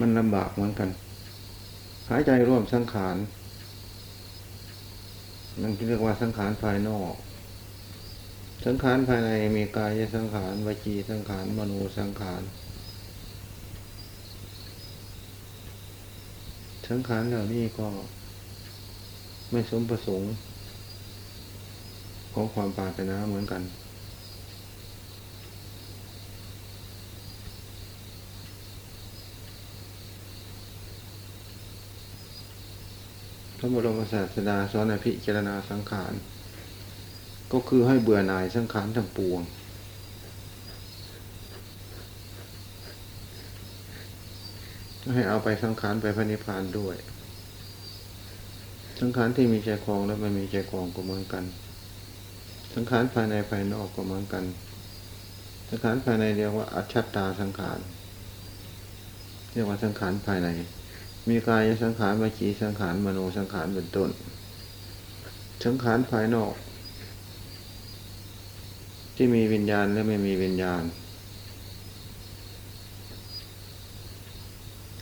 มันลำบากเหมือนกัน หายใจร่วมสังขารนั่นเรียกว่าสังขารภายนอก สังขารภายในมีกายสังขารวจีสังขารมโนสังขาร สังขารเหล่านี้ก็ไม่สมประสงค์ของความปรารถนาเหมือนกัน ระบรมศาสดาสอนให้พิจารณาสังขาร ก็คือให้เบื่อหน่ายสังขารทั้งปวง ให้เอาไปสังขารไปพระนิพพานด้วย สังขารที่มีใจครองและไม่มีใจครองก็เหมือนกัน สังขารภายในภายนอกก็เหมือนกัน สังขารภายในเรียกว่าอัจฉตาสังขาร เรียกว่าสังขารภายใน มีกายสังขารวิจีสังขารมโนสังขารเป็นต้น สังขารภายนอก ที่มีวิญญาณและไม่มีวิญญาณ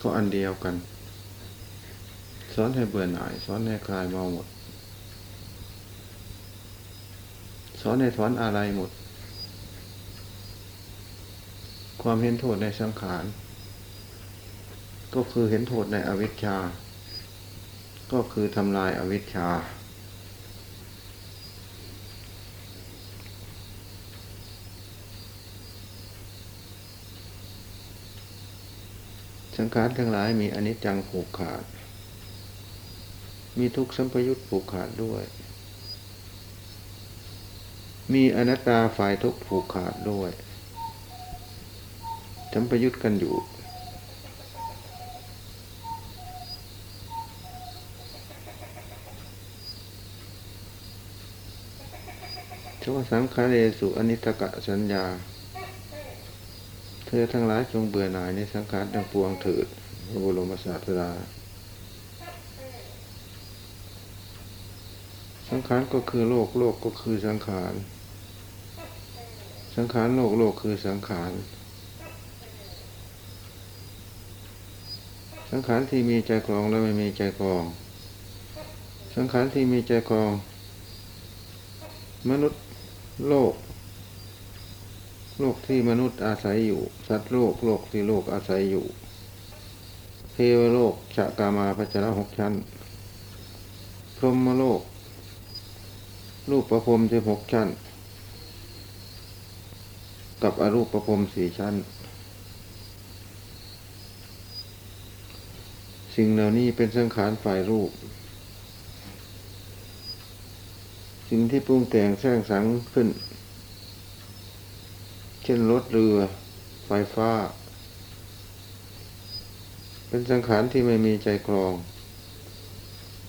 ก็อันเดียวกัน สอนให้เบื่อหน่าย สอนให้คลายเมาหมด สอนให้ถอนอะไรหมด ความเห็นโทษในสังขาร ก็คือเห็นโทษในอวิชชา ก็คือทำลายอวิชชา สังขารทั้งหลายมีอนิจจังผูกขาด มีทุกสัมปยุตผูกขาดด้วย มีอนัตตาฝ่ายทุกผูกขาดด้วยสัมปยุตกันอยู่ ชวสังคาเรสุอนิตกะสัญญา เธอทั้งหลายจงเบื่อหน่ายในสังขารทั้งปวงเถิดพระบรมศาสดา สังขารก็คือโลกโลกก็คือสังขาร สังขารโลกโลกคือสังขาร สังขารที่มีใจครองและไม่มีใจครอง สังขารที่มีใจครอง มนุษย์ โลก โลกที่มนุษย์อาศัยอยู่ สัตว์โลกโลกที่โลกอาศัยอยู่ เทวโลกชะกามาพัชระหกชั้น พรหมโลก รูปประพรมสิบหกชั้น กับอรูปประพรมสี่ชั้น สิ่งเหล่านี้เป็นสังขารฝ่ายรูป สิ่งที่ปรุงแต่งแสร้งสรรค์ขึ้น เช่นรถเรือ ไฟฟ้า เป็นสังขารที่ไม่มีใจครอง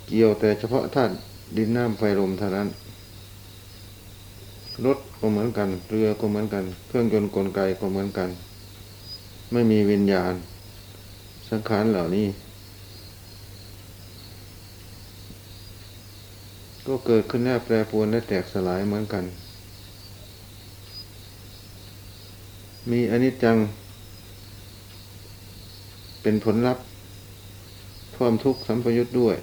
เกี่ยวแต่เฉพาะธาตุดินน้ำไฟลมเท่านั้น รถก็เหมือนกัน เรือก็เหมือนกัน เครื่องยนต์กลไกก็เหมือนกัน ไม่มีวิญญาณ สังขารเหล่านี้ ก็เกิดขึ้นแน่แปรปรวนและแตกสลายเหมือนกัน มีอนิจจัง เป็นผลลัพธ์ความทุกข์สัมปยุทธ์ด้วย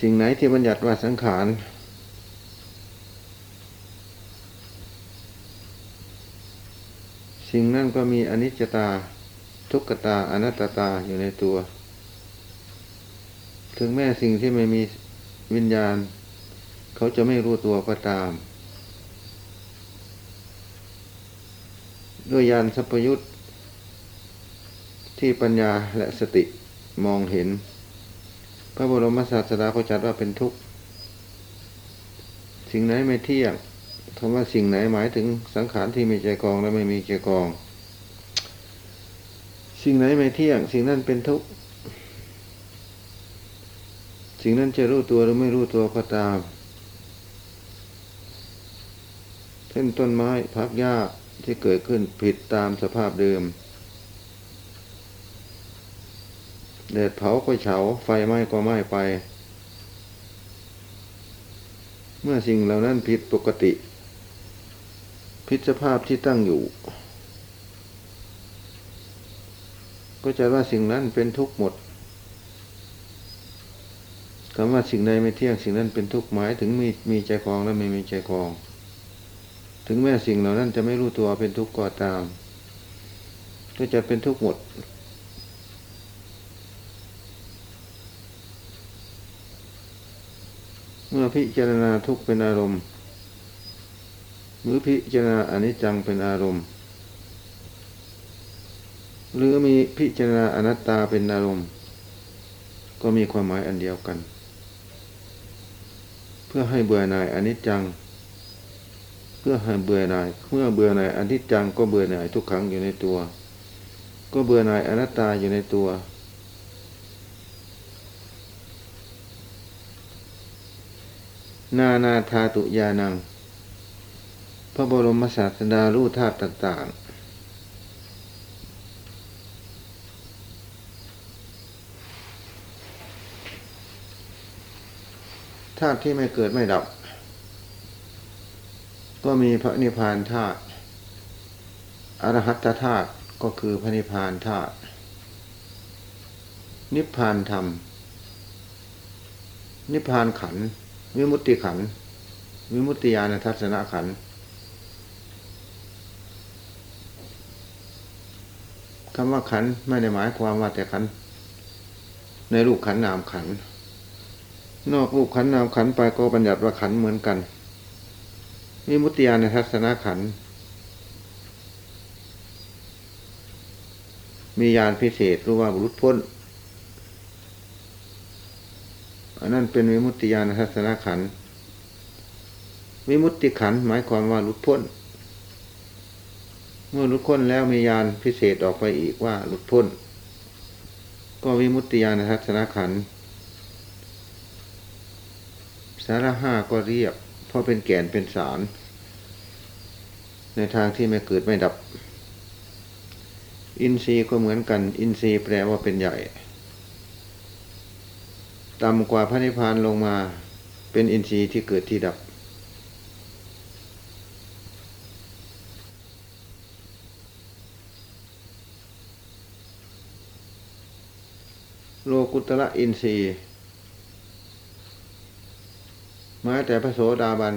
สิ่งไหนที่บัญญัติว่าสังขารสิ่งนั้นก็มีอนิจจตา ทุกขตาอนัตตาอยู่ในตัว ถึงแม้สิ่งที่ไม่มีวิญญาณ เขาจะไม่รู้ตัวก็ตาม ด้วยยานสัพยุตที่ปัญญาและสติมองเห็น พระบรมศาสดาก็จัดว่าเป็นทุกข์ สิ่งไหนไม่เที่ยงคำว่าสิ่งไหนหมายถึงสังขารที่มีใจกองและไม่มีใจกอง สิ่งไหนไม่เที่ยง สิ่งนั้นเป็นทุกข์สิ่งนั้นจะรู้ตัวหรือไม่รู้ตัวก็ตาม เช่นต้นไม้พักหญ้าที่เกิดขึ้นผิดตามสภาพเดิมแดดเผาก็เฉา ไฟไหม้ก็ไหม้ไป เมื่อสิ่งเหล่านั้นผิดปกติ พิสภาพที่ตั้งอยู่ ก็จะว่าสิ่งนั้นเป็นทุกข์หมดคำว่าสิ่งใดไม่เที่ยงสิ่งนั้นเป็นทุกข์หมายถึงมีมีใจคลองและไม่มีใจคลอง ถึงแม้สิ่งเหล่านั้นจะไม่รู้ตัวเป็นทุกข์ก็ตาม ก็จะเป็นทุกข์หมด เมื่อพิจารณาทุกข์เป็นอารมณ์หรือพิจารณาอนิจจังเป็นอารมณ์ หรือมีพิจารณาอนัตตาเป็นอารมณ์ ก็มีความหมายอันเดียวกัน เพื่อให้เบื่อหน่ายอนิจจัง เพื่อให้เบื่อหน่ายเมื่อเบื่อหน่ายอนิจจังก็เบื่อหน่ายทุกครั้งอยู่ในตัว ก็เบื่อหน่ายอนัตตาอยู่ในตัว นานาธาตุยานัง พระบรมศาสดารู้ธาตุต่างๆ ธาตุที่ไม่เกิดไม่ดับ ก็มีพระนิพพานธาตุอรหัตธาตุก็คือพระนิพพานธาตุนิพพานธรรม นิพพานขันวิมุตติขันวิมุตติญาณทัศนขันคำว่าขันไม่ได้หมายความว่าแต่ขันในรูปขันนามขัน นอกรูปขันนามขันไปก็บัญญัติว่าขันเหมือนกันมีมุติยานทัศนขัน มียานพิเศษรู้ว่าบุรุษพ้นอันนั้นเป็นวิมุตติยานทัศนขันวิมุตติขันหมายความว่าหลุดพ้น เมื่อหลุดพ้นแล้วมียานพิเศษออกไปอีกว่าหลุดพ้น ก็วิมุตติญาณทัศนขัน สาระห้าก็เรียบ เพราะเป็นแก่นเป็นสาร ในทางที่ไม่เกิดไม่ดับ อินทรีย์ก็เหมือนกัน อินทรีย์แปลว่าเป็นใหญ่ต่ำกว่าพระนิพพานลงมาเป็นอินทรีย์ที่เกิดที่ดับ โลกุตระอินทรีย์ มาแต่พระโสดาบัน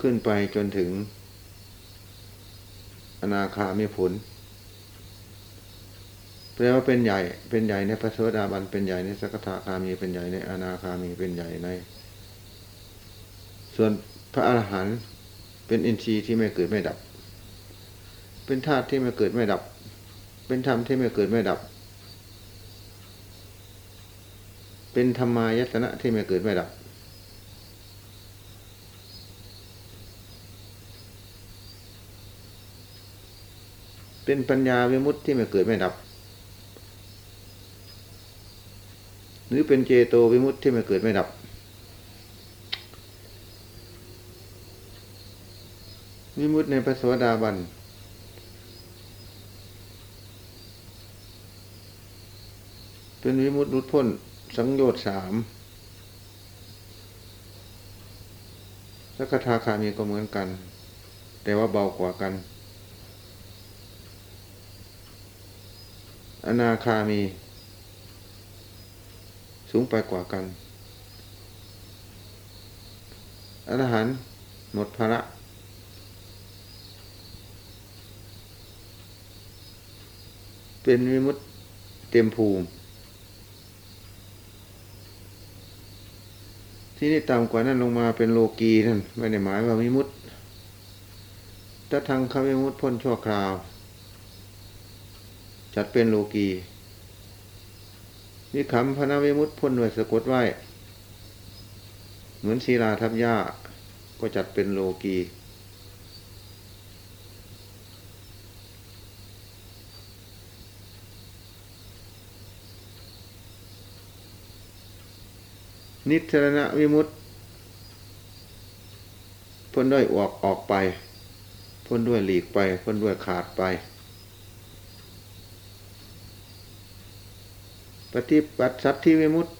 ขึ้นไปจนถึง อนาคามีผลแปลว่าเป็นใหญ่ เป็นใหญ่ในพระโสดาบัน เป็นใหญ่ในสักทาคามี เป็นใหญ่ในอนาคามี เป็นใหญ่ใน ส่วนพระอรหันต์เป็นอินทรีย์ที่ไม่เกิดไม่ดับ เป็นธาตุที่ไม่เกิดไม่ดับ เป็นธรรมที่ไม่เกิดไม่ดับ เป็นธรรมายตนะที่ไม่เกิดไม่ดับ เป็นปัญญาวิมุตติที่ไม่เกิดไม่ดับ หรือเป็นเจโตวิมุตติที่ไม่เกิดไม่ดับ วิมุตติในพระสวสดาบันเป็นวิมุตติรุดพ้น สังโยชน์สามสักทาคามีก็เหมือนกัน แต่ว่าเบากว่ากัน อนาคามี สูงไปกว่ากันอรหันต์หมดภาระเป็นวิมุตติเต็มภูมิ ที่นี่ต่ำกว่านั้นลงมาเป็นโลกีนั่นไม่ได้หมายว่ามิมุตถ้าทางคำมิมุตพ้นชั่วคราว จัดเป็นโลกีวิคำพนาวิมุตพ้นด้วยสะกดไว้ เหมือนศีลาทับยาก็จัดเป็นโลกี นิสรณวิมุตติพ้นด้วยออกออกไป พ้นด้วยหลีกไป พ้นด้วยขาดไป ปฏิปัตสัตทิวิมุตติ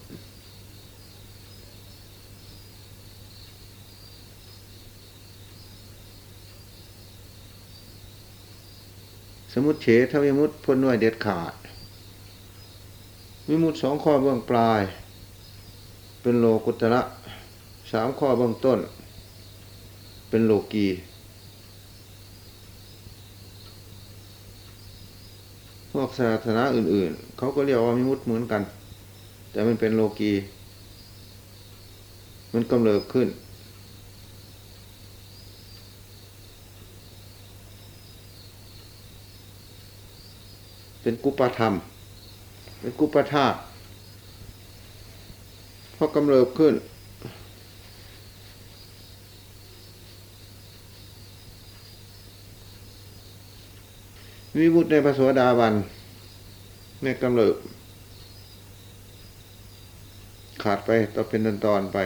สมุติเฉทวิมุตติพ้นด้วยเด็ดขาด วิมุตติสองข้อเบื้องปลาย เป็นโลกุตระสามข้อเบื้องต้น เป็นโลกีพวกศาสนาอื่น ๆ เขาก็เรียกว่าวิมุตเหมือนกัน แต่มันเป็นโลกีมันกำเริบขึ้น เป็นกุปธรรม เป็นกุปธาตุ พอกำเริบขึ้น วิมุตในพระสวสดาบันในกำเริบ ขาดไปต่อเป็นตอนตอนไป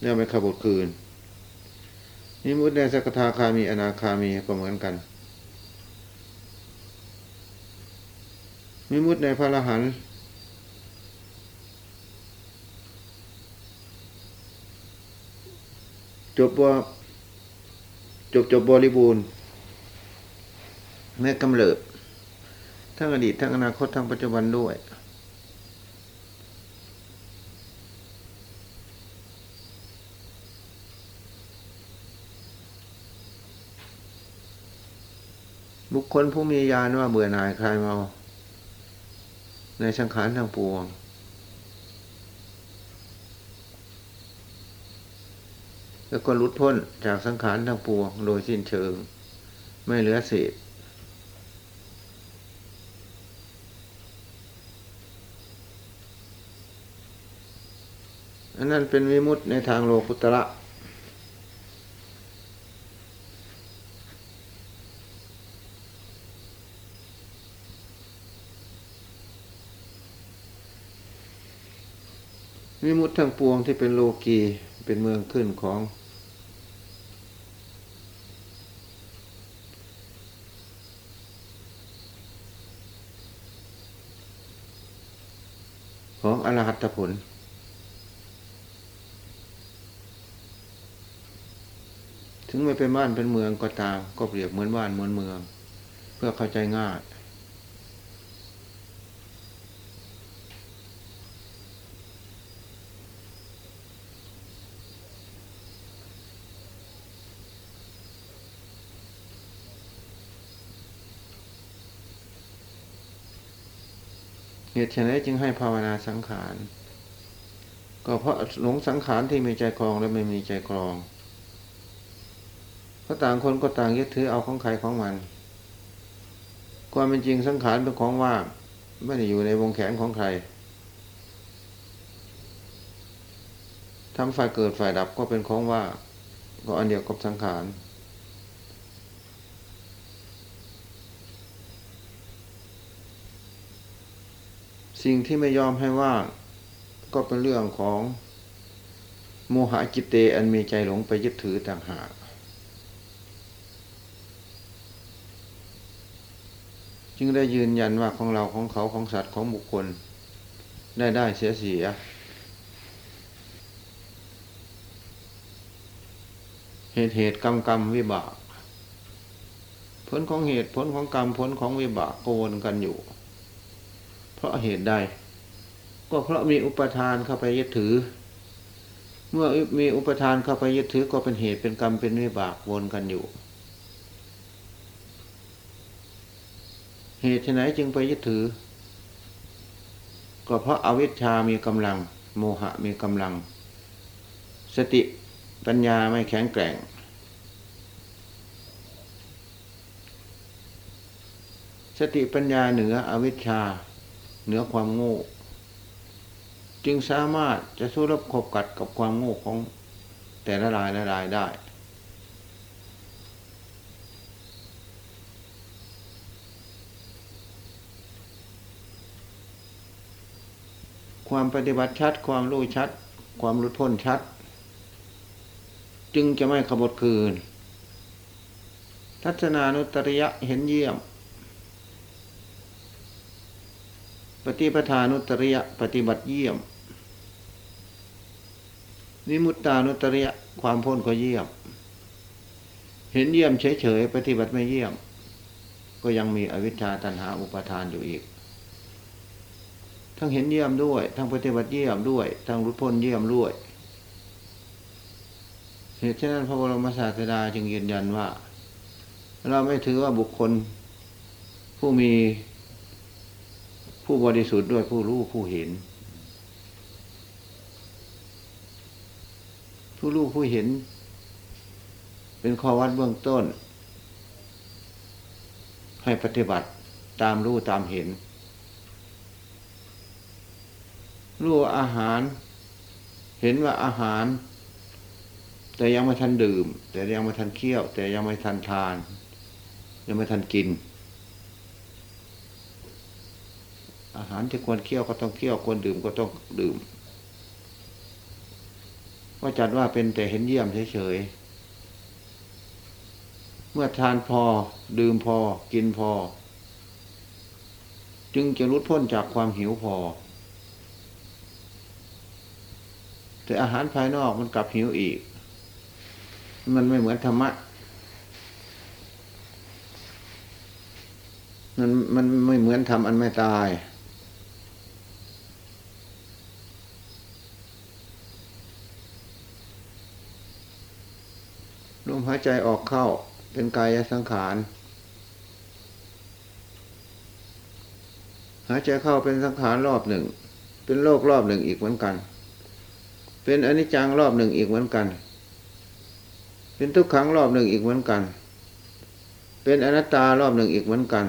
เนี่ยไม่ขบวคืนนิมุตในสกทาคามีอนาคามีก็เหมือนกันมิมุตในพระอรหันต์ จบว่าจบจบบริบูรณ์แม่กำเริบทั้งอดีตทั้งอนาคตทั้งปัจจุบันด้วย บุคคลผู้มีญาณว่าเบื่อหน่ายคลายเมา ในสังขารทั้งปวง แล้วก็หลุดพ้นจากสังขารทั้งปวงโดยสิ้นเชิง ไม่เหลือเศษอันนั้นเป็นวิมุตในทางโลกุตระวิมุตทั้งปวงที่เป็นโลกีเป็นเมืองขึ้นของ ของอ รหัตผล ถึงไม่เป็นบ้านเป็นเมืองก็ตาม ก็เปรียบเหมือนบ้านเหมือนเมือง เพื่อเข้าใจง่าย เหตุไฉนจึงให้ภาวนาสังขาร ก็เพราะหลงสังขารที่มีใจครองและไม่มีใจครองเพราะต่างคนก็ต่างยึดถือเอาของใครของมัน ความเป็นจริงสังขารเป็นของว่างไม่ได้อยู่ในวงแขนของใครทำฝ่ายเกิดฝ่ายดับก็เป็นของว่างก็อันเดียวกับสังขาร สิ่งที่ไม่ยอมให้ว่าง ก็เป็นเรื่องของโมหะจิตเตอันมีใจหลงไปยึดถือต่างหากจึงได้ยืนยันว่าของเราของเขาของสัตว์ของบุคคล ได้ได้เสียเสียเหตุเหตุกรรมกรรมวิบาก ผลของเหตุผลของกรรมผลของวิบากโกวนกันอยู่ เพราะเหตุใด ก็เพราะมีอุปทานเข้าไปยึดถือ เมื่อมีอุปทานเข้าไปยึดถือก็เป็นเหตุเป็นกรรมเป็นวิบากวนกันอยู่ เหตุไหนจึงไปยึดถือ ก็เพราะอาวิชชามีกำลัง โมหะมีกำลัง สติปัญญาไม่แข็งแกร่งสติปัญญาเหนืออวิชชา เหนือความโง่ จึงสามารถจะสู้รบขบกัดกับความโง่ของแต่ละรายละรายได้ ความปฏิบัติชัด ความรู้ชัด ความรู้พ้นชัด จึงจะไม่ขบคืน ทัศนานุตริยะเห็นเยี่ยม ปฏิปทานุตริยะปฏิบัติเยี่ยมวิมุตตานุตริยะความพ้นก็เยี่ยม เห็นเยี่ยมเฉยๆปฏิบัติไม่เยี่ยม ก็ยังมีอวิชชาตันหาอุปทานอยู่อีก ทั้งเห็นเยี่ยมด้วย ทั้งปฏิบัติเยี่ยมด้วย ทั้งรุดพ้นเยี่ยมด้วยเหตุฉะนั้นพระบรมศาสดาจึงยืนยันว่า เราไม่ถือว่าบุคคลผู้มี ผู้บริสุทธิ์ด้วยผู้รู้ผู้เห็น ผู้รู้ผู้เห็น เป็นข้อวัดเบื้องต้น ให้ปฏิบัติตามรู้ตามเห็น รู้อาหาร เห็นว่าอาหาร แต่ยังไม่ทันดื่ม แต่ยังไม่ทันเคี่ยว แต่ยังไม่ทันทาน ยังไม่ทันกิน อาหารที่ควรเคี่ยวก็ต้องเคี่ยวควรดื่มก็ต้องดื่มก็จัดว่าเป็นแต่เห็นเยี่ยมเฉยๆ เมื่อทานพอดื่มพอกินพอ จึงจะรุดพ้นจากความหิวพอ แต่อาหารภายนอกมันกลับหิวอีก มันไม่เหมือนธรรมะมันมันไม่เหมือนทำอันไม่ตาย ลมหายใจออกเข้าเป็นกายสังขาร หายใจเข้าเป็นสังขารรอบหนึ่ง เป็นโลกรอบหนึ่งอีกเหมือนกัน เป็นอนิจจังรอบหนึ่งอีกเหมือนกัน เป็นทุกขังรอบหนึ่งอีกเหมือนกัน เป็นอนัตตารอบหนึ่งอีกเหมือนกัน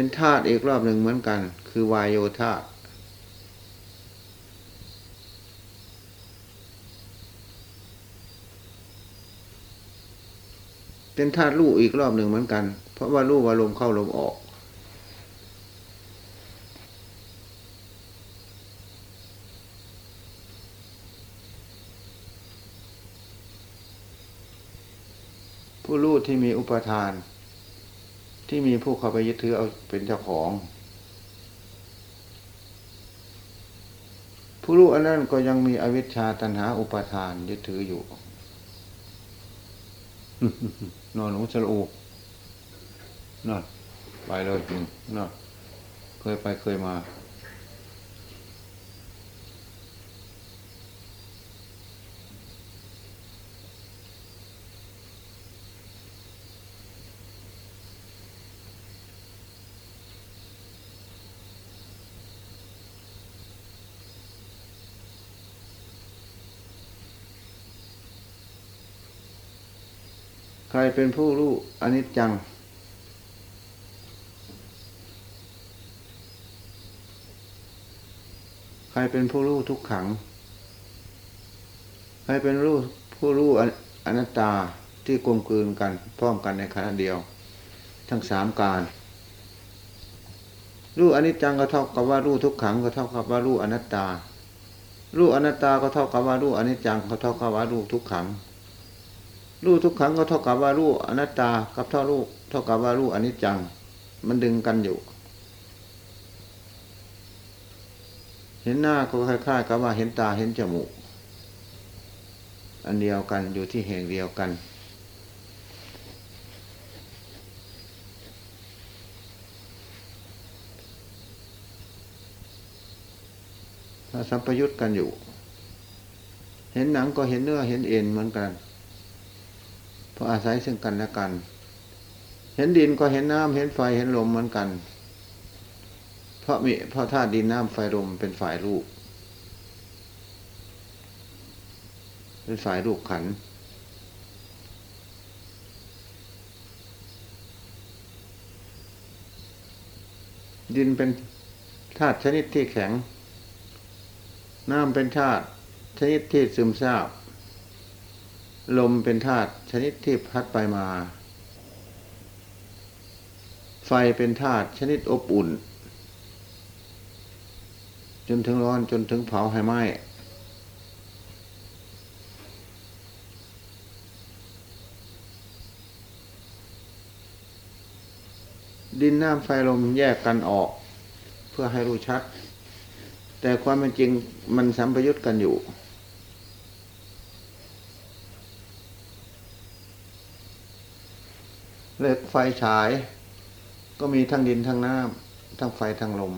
เป็นธาตุอีกรอบหนึ่งเหมือนกัน คือวายโยธาตุเป็นธาตุรู้อีกรอบหนึ่งเหมือนกัน เพราะว่ารู้ว่าลมเข้าลมออก ผู้รู้ที่มีอุปทาน ที่มีผู้เข้าไปยึดถือเอาเป็นเจ้าของ ผู้รู้อันนั้นก็ยังมีอวิชชาตันหาอุปทานยึดถืออยู่นอนหนูสลูนอนไปเลยพิงนอนเคยไปเคยมา รเป็นผู้รู้อนิจจัง ใครเป็นผู้รู้ทุกขัง ใครเป็นรู้ผู้รู้อนัตตาที่กลมกลืนกัน พร้อมกันในขณะเดียว ทั้งสามการรู้อนิจจังก็เท่ากับว่ารู้ทุกขังก็เท่ากับว่ารู้อนัตตา รู้อนัตตาก็เท่ากับว่ารู้อนิจจังก็เท่ากับว่ารู้ทุกขัง รู้ทุกขังก็เท่ากับว่ารู้อนัตตากับเท่ารู้เท่ากับว่ารู้อนิจจัง มันดึงกันอยู่ เห็นหน้าก็คล้ายๆกับว่าเห็นตาเห็นจมูก อันเดียวกันอยู่ที่แห่งเดียวกัน สัมปยุตกันอยู่ เห็นหนังก็เห็นเนื้อเห็นเอ็นเหมือนกัน เพราะอาศัยซึ่งกันและกัน เห็นดินก็เห็นน้ำเห็นไฟเห็นลมเหมือนกัน เพราะมีเพราะธาตุดินน้ำไฟลมเป็นฝ่ายรูป เป็นฝ่ายรูปขัน ดินเป็นธาตุชนิดที่แข็ง น้ำเป็นธาตุชนิดที่ซึมซาบ ลมเป็นธาตุชนิดที่พัดไปมา ไฟเป็นธาตุชนิดอบอุ่น จนถึงร้อนจนถึงเผาให้ไหม้ดินน้ำไฟลมแยกกันออก เพื่อให้รู้ชัด แต่ความเป็นจริงมันสัมพยุตกันอยู่ เหล็กไฟฉาย ก็มีทั้งดินทั้งน้ำทั้งไฟทั้งลม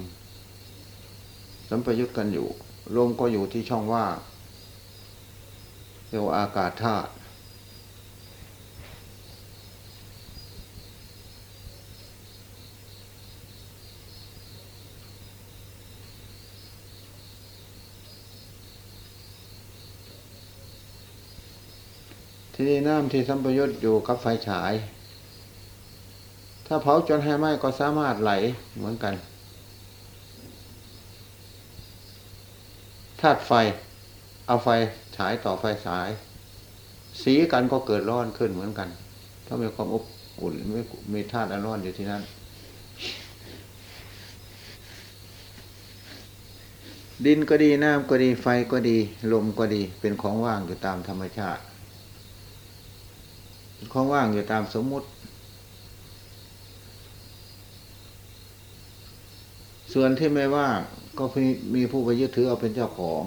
สัมพยุตกันอยู่ ลมก็อยู่ที่ช่องว่างเรียกว่าอากาศธาตุทีนี้น้ำที่สัมพยุตอยู่กับไฟฉาย ถ้าเผาจนให้ไหม้ก็สามารถไหลเหมือนกันธาตุไฟ เอาไฟฉายต่อไฟฉาย สีกันก็เกิดร้อนขึ้นเหมือนกันเพรามีความอบอุ่นไม่มีธาตุอันร้อนอยู่ที่นั่นดินก็ดีน้ำก็ดีไฟก็ดี ลมก็ดีเป็นของว่างอยู่ตามธรรมชาติ ของว่างอยู่ตามสมมุติ ส่วนที่ไม่ว่างก็มีผู้ไปยึดถือเอาเป็นเจ้าของ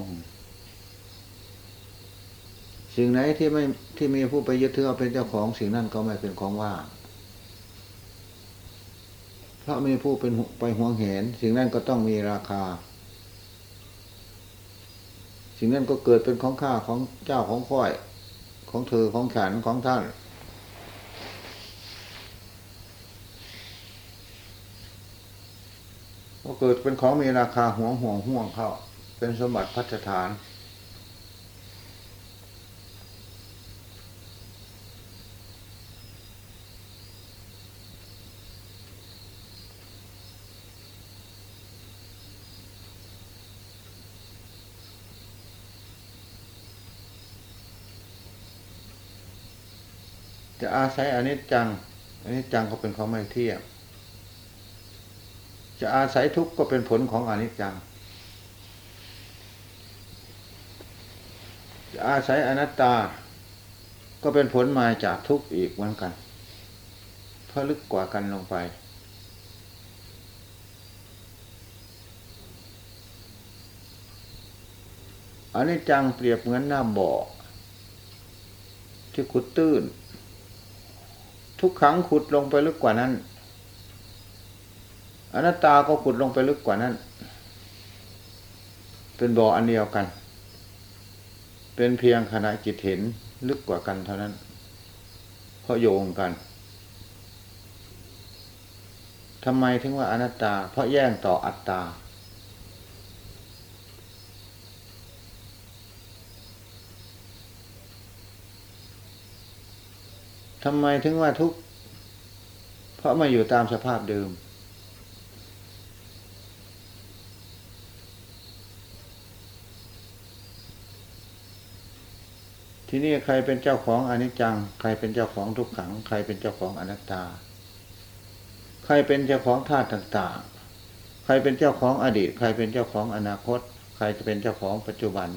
สิ่งไหนที่ไม่ที่มีผู้ไปยึดถือเอาเป็นเจ้าของ สิ่งนั้นก็ไม่เป็นของว่างเพราะมีผู้เป็นไปห่วงเห็น สิ่งนั้นก็ต้องมีราคา สิ่งนั้นก็เกิดเป็นของข้าของเจ้าของค่อย ของเธอของฉันของท่าน ก็เกิดเป็นของมีราคาห่วงห่วงห่วงเข้า เป็นสมบัติพัฒฐาน จะอาศัยอนิจจังอนิจจังก็เป็นของไม่เที่ยง จะอาศัยทุกข์ก็เป็นผลของอนิจจัง จะอาศัยอนัตตา ก็เป็นผลมาจากทุกข์อีกเหมือนกัน เพราะลึกกว่ากันลงไปอนิจจังเปรียบเหมือนหน้ำบ่อที่ขุดตื้น ทุกครั้งขุดลงไปลึกกว่านั้น อนัตตาก็ขุดลงไปลึกกว่านั้น เป็นบ่ออันเดียวกัน เป็นเพียงขณะจิตเห็นลึกกว่ากันเท่านั้น เพราะโยงกันทำไมถึงว่าอนัตตา เพราะแย่งต่ออัตตา ทำไมถึงว่าทุกข์เพราะมาอยู่ตามสภาพเดิม ที่นี่ใครเป็นเจ้าของอนิจจัง ใครเป็นเจ้าของทุกขัง ใครเป็นเจ้าของอนัตตา ใครเป็นเจ้าของธาตุต่างๆ ใครเป็นเจ้าของอดีต ใครเป็นเจ้าของอนาคต ใครจะเป็นเจ้าของปัจจุบัน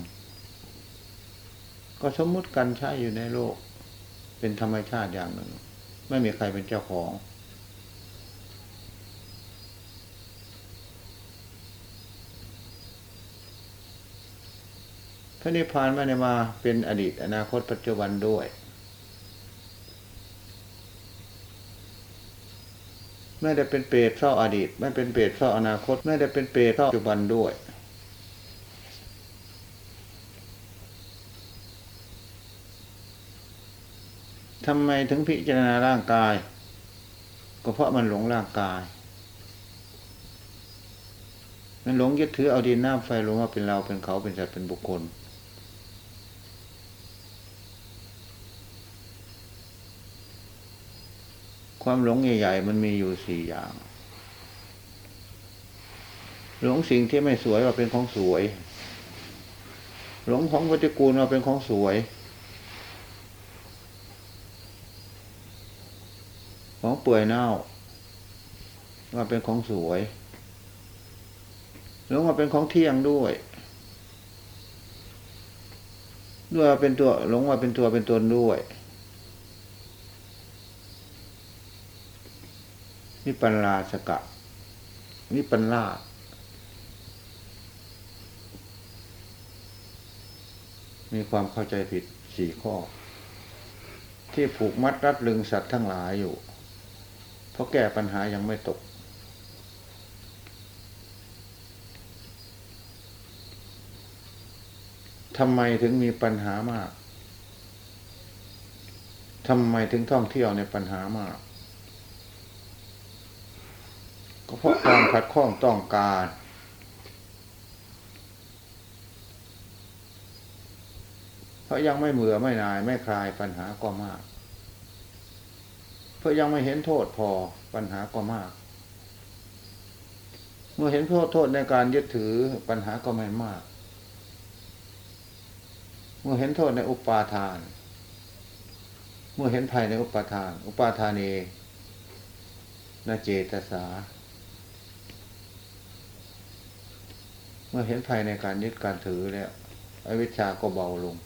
ก็สมมุติกันใช้อยู่ในโลก เป็นธรรมชาติอย่างหนึ่ง ไม่มีใครเป็นเจ้าของ ระนิพพานไม่ได้มาเป็นอดีตอนาคตปัจจุบันด้วย ไม่ได้เป็นเปรตเฝ้าอดีต ไม่เป็นเปรตเฝ้าอนาคต ไม่ได้เป็นเปรตเฝ้าปัจจุบันด้วย ทำไมถึงพิจารณาร่างกาย ก็เพราะมันหลงร่างกาย มันหลงยึดถือเอาดินน้ำไฟลงว่าเป็นเราเป็นเขาเป็นสัตว์เป็นบุคคล ความหลงใหญ่ๆมันมีอยู่สี่อย่าง หลงสิ่งที่ไม่สวยว่าเป็นของสวย หลงของปฏิกูลว่าเป็นของสวย ของเปื่อยเน่า ว่าเป็นของสวย หลงว่าเป็นของเที่ยงด้วยด้วยว่าเป็นตัวหลงว่าเป็นตัวเป็นตนด้วย นี่ปัญลาสกะนี่ปัญลามีความเข้าใจผิดสี่ข้อ ที่ผูกมัดรัดลึงสัตว์ทั้งหลายอยู่ เพราะแก้ปัญหายังไม่ตก ทำไมถึงมีปัญหามาก ทำไมถึงท่องเที่ยวในปัญหามาก ก็เพราะความขัดข้องต้องการ เพราะยังไม่เบื่อไม่นายไม่คลายปัญหาก็มาก เพราะยังไม่เห็นโทษพอปัญหาก็มาก เมื่อเห็นโทษโทษในการยึดถือปัญหาก็ไม่มาก เมื่อเห็นโทษในอุปาทาน เมื่อเห็นภัยในอุปาทาน อุปาทานีนาเจตสา มื่อเห็นภัยในการยึดการถือแล้วอวิชชาก็เบาลง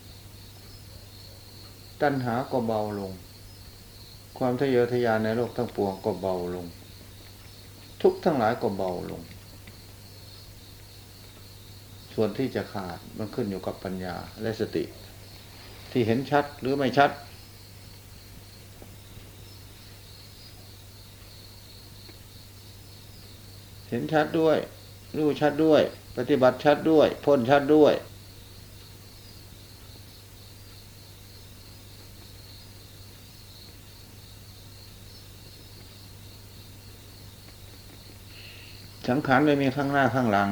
ตัณหาก็เบาลง ความทะเยอทะยานในโลกทั้งปวงก็เบาลง ทุกทั้งหลายก็เบาลง ส่วนที่จะขาดมันขึ้นอยู่กับปัญญาและสติ ที่เห็นชัดหรือไม่ชัด เห็นชัดด้วย รู้ชัดด้วย ปฏิบัติชัดด้วย พ้นชัดด้วย สังขารไม่มีข้างหน้าข้างหลัง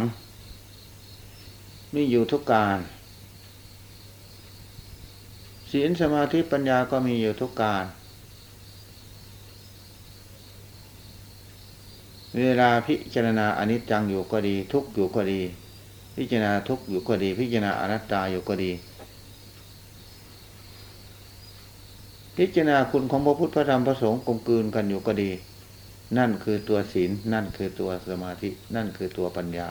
มีอยู่ทุกการศีลสมาธิปัญญาก็มีอยู่ทุกการ เวลาพิจารณาอนิจจังอยู่ก็ดี ทุกอยู่ก็ดี พิจารณาทุกอยู่ก็ดี พิจารณาอนัตตาอยู่ก็ดี พิจารณาคุณของพระพุทธพระธรรมพระสงฆ์กลมกลืนกันอยู่ก็ดี นั่นคือตัวศีลนั่นคือตัวสมาธิ นั่นคือตัวปัญญา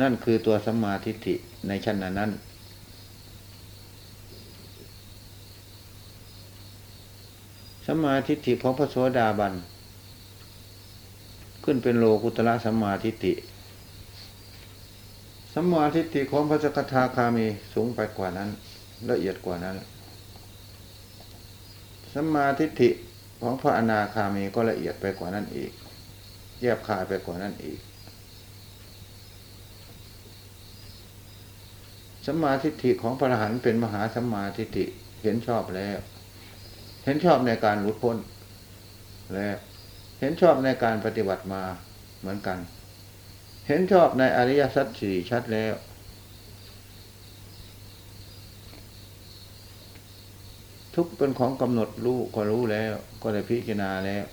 นั่นคือตัวสัมมาทิฏฐิในชั้นนั้นสัมมาทิฏฐิของพระโสดาบัน ขึ้นเป็นโลกุตละสัมมาทิฏฐิสัมมาทิฏฐิของพระสกทาคามีสูงไปกว่านั้น ละเอียดกว่านั้นสัมมาทิฏฐิของพระอนาคามีก็ละเอียดไปกว่านั้นอีก แยบคายไปกว่านั้นอีกสัมมาทิฏฐิของพระอรหันต์เป็นมหาสัมมาทิฏฐิเห็นชอบแล้ว เห็นชอบในการหลุดพ้นและ เห็นชอบในการปฏิบัติมาเหมือนกัน เห็นชอบในอริยสัจสี่ชัดแล้ว ทุกเป็นของกำหนดรู้ก็รู้แล้ว ก็ได้พิจารณาแล้ว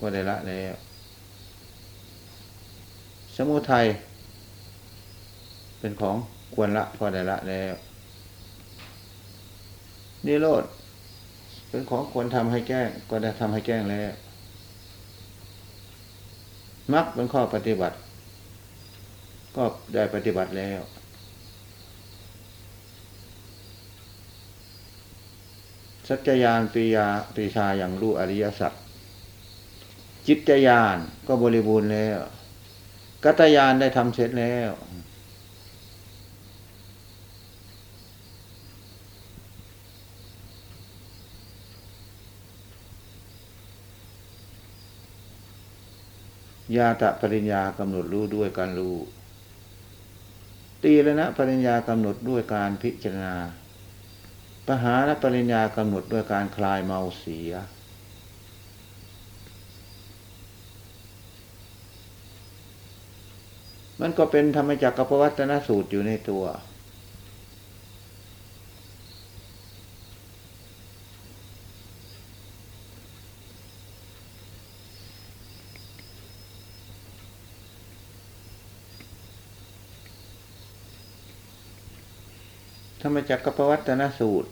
ก็ได้ละแล้ว สมุทัยเป็นของควรละก็ได้ละแล้วนิโรธ เป็นของควรทำให้แจ้งก็ได้ทำให้แจ้งแล้วมรรคเป็นข้อปฏิบัติ ก็ได้ปฏิบัติแล้วสัจจยานปียาปีชาอย่างรู้อริยสัจจิตยานก็บริบูรณ์แล้ว กัตยานได้ทำเสร็จแล้ว ญาตะปริญญากำหนดรู้ด้วยการรู้ตีละนะปริญญากำหนดด้วยการพิจารณา ปหานปริญญากำหนดด้วยการคลายเมาเสีย มันก็เป็นธรรมจักรปวัตนสูตรอยู่ในตัว มจักรปวัตนสูตร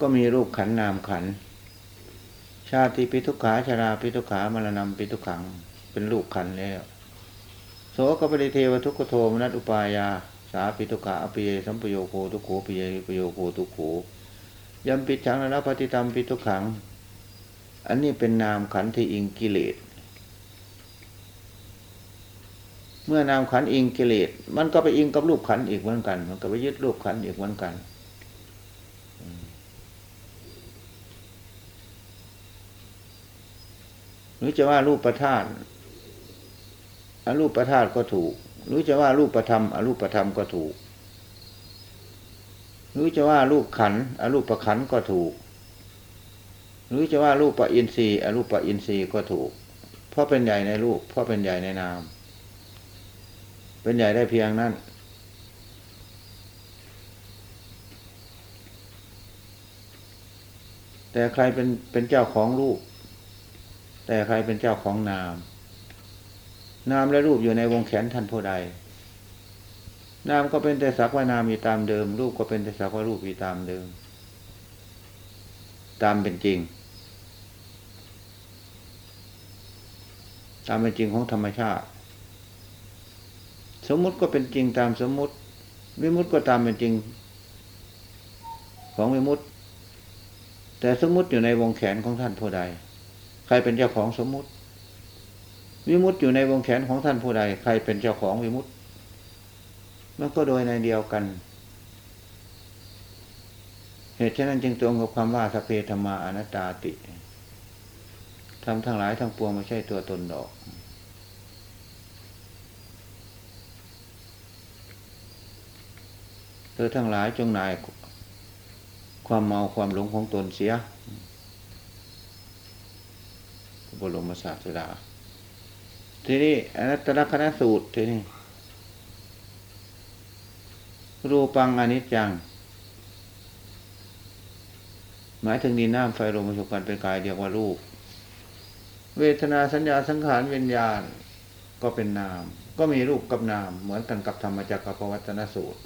ก็มีรูปขันนามขัน ชาติปิทุขาชราปิทุขามรณะปิทุขัง เป็นรูปขันแล้วโสกปริเทวทุกขโทมนัตอุปายา สาปิทุขาอปิเยสัมปโยโคทุกโขปิเยปโยโคทุกโขยมปิจังนะปฏิตามปิทุขัง อันนี้เป็นนามขันที่อิงกิเลส เมื่อนามขันอิงกิเลสมันก็ไปอิงกับรูปขันอีกเหมือนกัน มันก็ไปยึดรูปขันอีกเหมือนกันหรือจะว่ารูปประธาตุอรูปประธาตุก็ถูก หรือจะว่ารูปประธรรมอรูปประธรรมก็ถูก หรือจะว่ารูปขันอรูปประขันก็ถูก หรือจะว่ารูปประอินทรีย์อรูปประอินทรีย์ก็ถูก เพราะเป็นใหญ่ในรูป เพราะเป็นใหญ่ในนาม เป็นใหญ่ได้เพียงนั้น แต่ใครเป็นเป็นเจ้าของรูป แต่ใครเป็นเจ้าของนาม นามและรูปอยู่ในวงแขนท่านผู้ใด นามก็เป็นแต่สักว่านามอยู่ตามเดิม รูปก็เป็นแต่สักว่ารูปอยู่ตามเดิม ตามเป็นจริง ตามเป็นจริงของธรรมชาติ สมมุติก็เป็นจริงตามสมมุติ วิมุติก็ตามเป็นจริง ของวิมุติ แต่สมมุติอยู่ในวงแขนของท่านผู้ใด ใครเป็นเจ้าของสมมุติ วิมุติอยู่ในวงแขนของท่านผู้ใด ใครเป็นเจ้าของวิมุติมันก็โดยในเดียวกัน เหตุฉะนั้นจึงตรงกับความว่าสเพธรรมาอนัตตาติทำทั้งหลายทั้งปวงไม่ใช่ตัวตนดอก เธ อทั้งหลายจงนายความเมาความหลงของตนเสียบรมศาสดาทีนี้อนัตตลกนสูตรทีนี้รูปังอนิจจัง หมายถึงดินน้ำไฟลมประสบกันเป็นกายเดียวว่ารูป เวทนาสัญญาสังขารวิญญาณก็เป็นนาม ก็มีรูปกับนาม เหมือนกันกับธรรมจักรกัปวัตนสูตร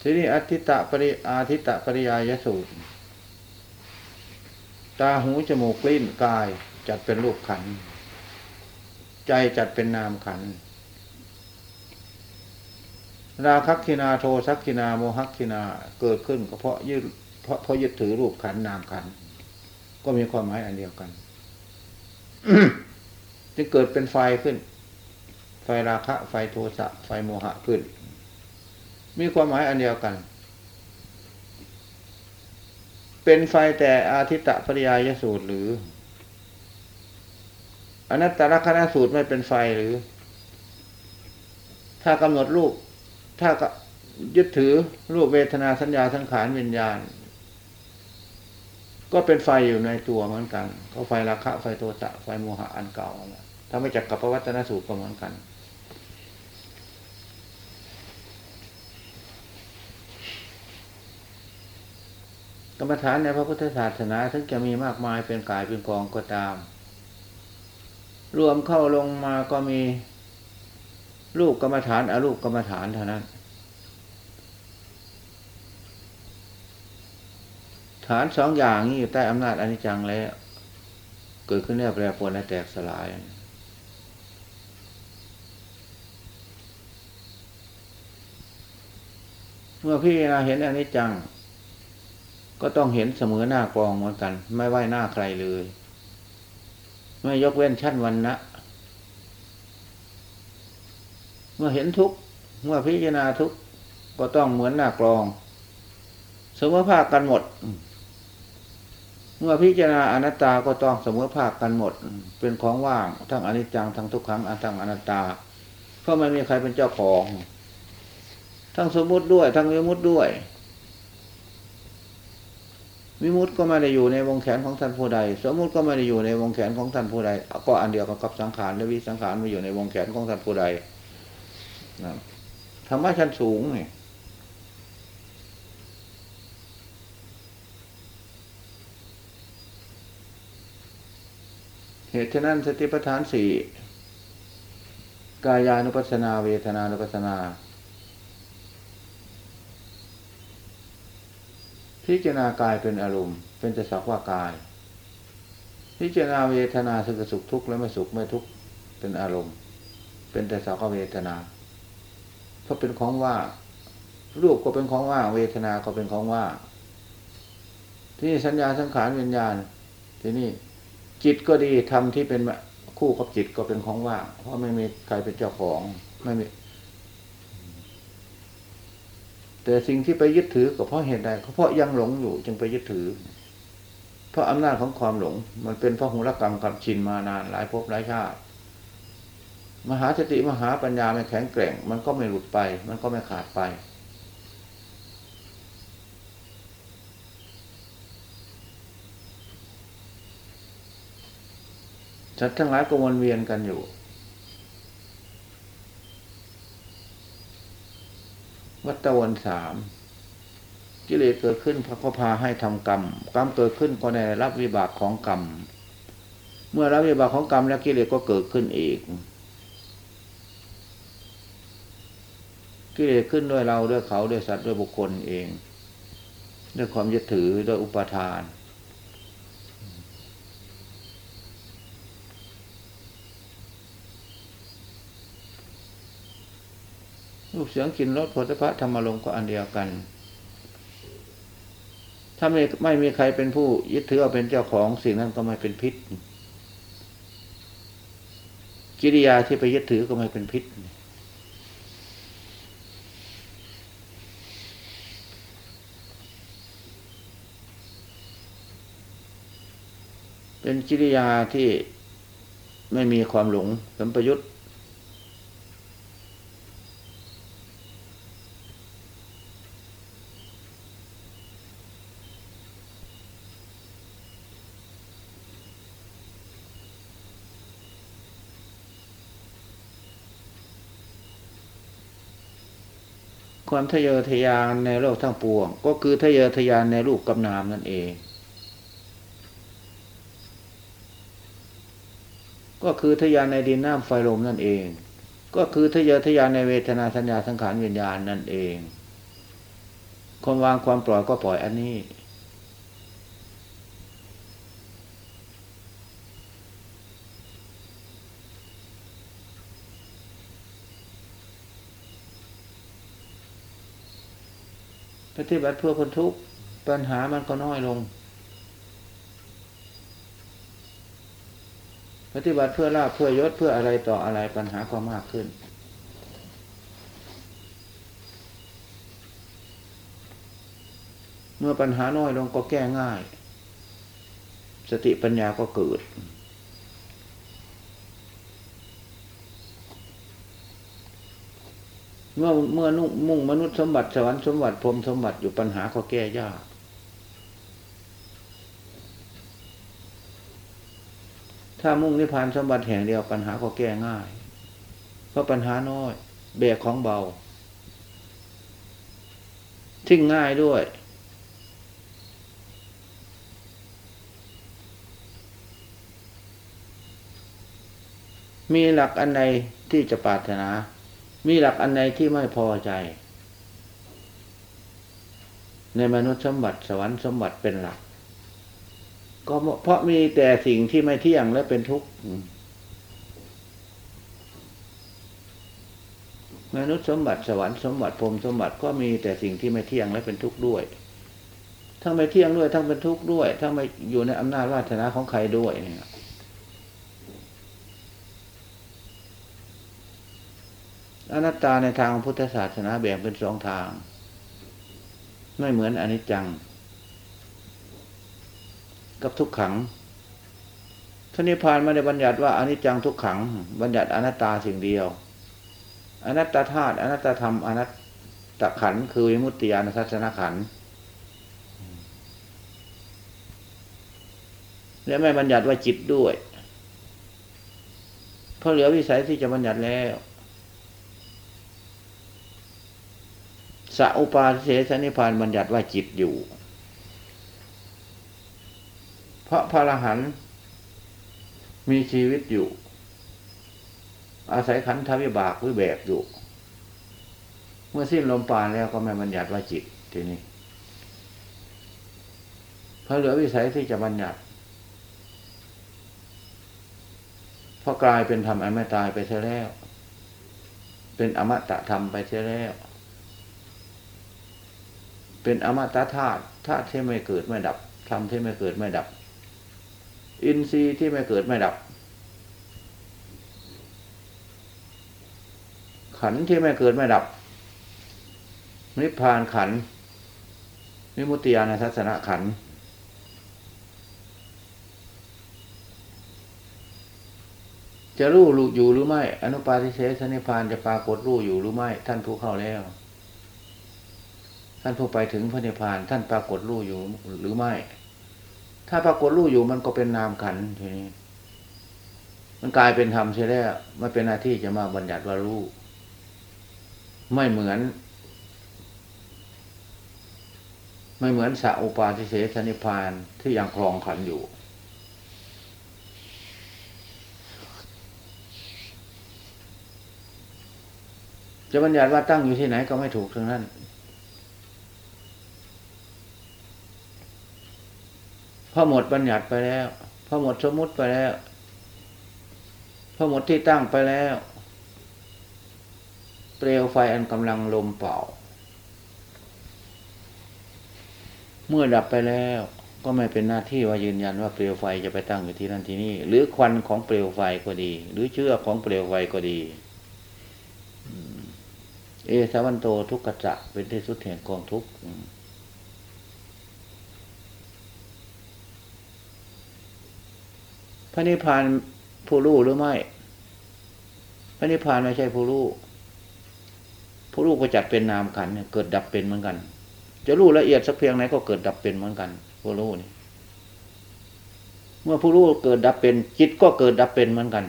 ทีนี้อธิตะปริอาทิตะปริยายสูตร ตาหูจมูกลิ้นกาย จัดเป็นรูปขัน ใจจัดเป็นนามขัน ราคักขินาโทสักขินาโมหักขินาเกิดขึ้นก็เพราะยึดเพราะเพราะยึดถือรูปขันนามขัน ก็มีความหมายอันเดียวกันจึงเกิดเป็นไฟขึ้น ไฟราคะ ไฟโทสะ ไฟโมหะขึ้น มีความหมายอันเดียวกัน เป็นไฟแต่อาทิตตปริยายสูตรหรือ อนัตตลกนสูตรไม่เป็นไฟหรือ ถ้ากำหนดรูป ถ้ายึดถือรูปเวทนาสัญญาสังขารวิญญาณ ก็เป็นไฟอยู่ในตัวเหมือนกัน ก็ไฟราคะไฟโทสะไฟโมหะอันเก่าถ้าไม่จักกับปวัตนสูตรก็เหมือนกัน กรรมฐานในพระพุทธศาสนาถึงจะมีมากมายเป็นกายเป็นกองก็ตาม รวมเข้าลงมาก็มีรูปกรรมฐานอรูปกรรมฐานเท่านั้น ฐานสองอย่างนี้อยู่ใต้อำนาจอนิจจังแล้ว เกิดขึ้นแล้วแปรปรวนและแตกสลายเมื่อพี่นาเห็นอนิจจัง ก็ต้องเห็นเสมอหน้ากองเหมือนกัน ไม่ไหว้หน้าใครเลย ไม่ยกเว้นชั้นวันนะเมื่อเห็นทุกเมื่อพิจารณาทุกก็ต้องเหมือนหน้ากรอง เสมอภาคกันหมด เมื่อพิจารณาอนัตตาก็ต้องเสมอภาคกันหมด เป็นของว่างทั้งอนิจจังทั้งทุกขังทั้งอนัตตา เพราะไม่มีใครเป็นเจ้าของ ทั้งสมมุติด้วย ทั้งวิมุติด้วย วิมุตติก็ไม่ได้อยู่ในวงแขนของท่านผู้ใด สมมุติก็ไม่ได้อยู่ในวงแขนของท่านผู้ใด ก็อันเดียวกับสังขารและวิสังขารมาอยู่ในวงแขนของท่านผู้ใดนะธรรมะชั้นสูงนี่เหตุฉะนั้นสติปัฏฐานสี่กายานุปัสสนาเวทนานุปัสสนา พิจารณากายเป็นอารมณ์ เป็นแต่สักว่ากาย พิจารณาเวทนาสุขสุขทุกข์และไม่สุขไม่ทุกข์เป็นอารมณ์ เป็นแต่สักว่าเวทนาเพราะเป็นของว่า รูปก็เป็นของว่า เวทนาก็เป็นของว่า ที่สัญญาสังขารวิญญาณ ที่นี่จิตก็ดีทำที่เป็นคู่กับจิตก็เป็นของว่างเพราะไม่มีใครเป็นเจ้าของ ไม่มี แต่สิ่งที่ไปยึดถือก็เพราะเหตุใดก็เพราะยังหลงอยู่จึงไปยึดถือ เพราะอำนาจของความหลงมันเป็นพระหุรกรรมกับชินมานานหลายภพหลายชาติ มหาสติมหาปัญญาไม่แข็งแกร่ง มันก็ไม่หลุดไป มันก็ไม่ขาดไป สัตว์ทั้งหลายก็วนเวียนกันอยู่ วัตวันสามกิเลสเกิดขึ้นพระก็พาให้ทำกรรม กรรมเกิดขึ้นก็ได้รับวิบากของกรรม เมื่อรับวิบากของกรรมแล้วกิเลสก็เกิดขึ้นอีก กิเลสขึ้นด้วยเราด้วยเขาด้วยสัตว์ด้วยบุคคลเอง ด้วยความยึดถือด้วยอุปทาน รูปเสียงกลิ่นรสผลิตภัณฑ์ธรรมลงก็อันเดียวกัน ถ้าไม่ไม่มีใครเป็นผู้ยึดถือเอาเป็นเจ้าของสิ่งนั้นก็ไม่เป็นพิษ กิริยาที่ไปยึดถือก็ไม่เป็นพิษเป็นกิริยาที่ไม่มีความหลงสัมปยุต ความทะเยอทะยานในโลกทั้งปวง ก็คือทะเยอทะยานในรูปกำนามนั่นเอง ก็คือทะยานในดินน้ำไฟลมนั่นเอง ก็คือทะเยอทะยานในเวทนาสัญญาสังขารวิญญาณนั่นเองคนวางความปล่อยก็ปล่อยอันนี้ ฏิบัติเพื่อพ้นทุกข์ปัญหามันก็น้อยลง ปฏิบัติเพื่อลาภเพื่อยศเพื่ออะไรต่ออะไรปัญหาก็มากขึ้น เมื่อปัญหาน้อยลงก็แก้ง่าย สติปัญญาก็เกิด เมื่อเมื่อนุ่งมุ่งมนุษย์สมบัติสวรรค์สมบัติพรมสมบัติอยู่ปัญหาก็แก้ยาก ถ้ามุ่งนิพพานสมบัติแห่งเดียวปัญหาก็แก้ง่าย เพราะปัญหาน้อยแบกของเบา ทิ้งง่ายด้วย มีหลักอันใดที่จะปรารถนา มีหลักอันใดที่ไม่พอใจ ในมนุษย์สมบัติสวรรค์สมบัติเป็นหลัก ก็เพราะมีแต่สิ่งที่ไม่เที่ยงและเป็นทุกข์มนุษย์สมบัติสวรรค์สมบัติพรมสมบัติก็มีแต่สิ่งที่ไม่เที่ยงและเป็นทุกข์ด้วย ทั้งไม่เที่ยงด้วยทั้งเป็นทุกข์ด้วย ทั้งไม่อยู่ในอำนาจวาสนาของใครด้วยเนี่ย อนัตตาในทางพุทธศาสนาแบ่งเป็นสองทาง ไม่เหมือนอนิจจัง กับทุกขังทนิพพานไม่ได้บัญญัติว่าอนิจจังทุกขัง บัญญัติอนัตตาสิ่งเดียว อนัตตาธาตุอนัตตาธรรมอนัตตขันคือวิมุตติญาณทัศนขันและไม่บัญญัติว่าจิตด้วยเพราะเหลือวิสัยที่จะบัญญัติแล้ว สัอุปาเสสนิพานบัญญัติว่าจิตอยู่ เพราะพระอรหันต์มีชีวิตอยู่ อาศัยขันธวิบากวิแบกอยู่ เมื่อสิ้นลมปราณแล้วก็ไม่บัญญัติว่าจิตทีนี้เพราะเหลือวิสัยที่จะบัญญัติเพราะกลายเป็นธรรมอันไม่ตายไปเสียแล้ว เป็นอมตะธรรมไปเสียแล้ว เป็นอมตะธาตุธาตุที่ไม่เกิดไม่ดับธรรมที่ไม่เกิดไม่ดับ อินทรีย์ที่ไม่เกิดไม่ดับ ขันที่ไม่เกิดไม่ดับ นิพพานขันนิมุตติยานทัศนะขันจะรู้อยู่หรือไม่ อนุปาทิเสสนิพานจะปรากฏรู้อยู่หรือไม่ ท่านผู้เข้าแล้ว ท่านผู้ไปถึงพระนิพพาน ท่านปรากฏรู้อยู่หรือไม่ ถ้าปรากฏรู้อยู่มันก็เป็นนามขันทีนี้มันกลายเป็นธรรมใช่แล้วไม่เป็นหน้าที่จะมาบัญญัติว่ารู้ ไม่เหมือน ไม่เหมือนสัอุปาทิเสสนิพพานที่ยังครองขันอยู่ จะบัญญัติว่าตั้งอยู่ที่ไหนก็ไม่ถูกทั้งนั้น พอหมดบัญญัติไปแล้วพอหมดสมมุติไปแล้วพอหมดที่ตั้งไปแล้ว เปลวไฟอันกำลังลมเป่า เมื่อดับไปแล้วก็ไม่เป็นหน้าที่ว่ายืนยันว่าเปลวไฟจะไปตั้งอยู่ที่นั่นที่นี่ หรือควันของเปลวไฟก็ดี หรือเชื้อของเปลวไฟก็ดี เอสาวันโตทุกขจะเป็นที่สุดแห่งกองทุกข์ ระนิพพานผู้รู้หรือไม่ พระนิพพานไม่ใช่ผู้รู้ ผู้รู้ก็จัดเป็นนามขันเนี่ยเกิดดับเป็นเหมือนกัน จะรู้ละเอียดสักเพียงไหนก็เกิดดับเป็นเหมือนกัน ผู้รู้นี่ เมื่อผู้รู้เกิดดับเป็น จิตก็เกิดดับเป็นเหมือนกัน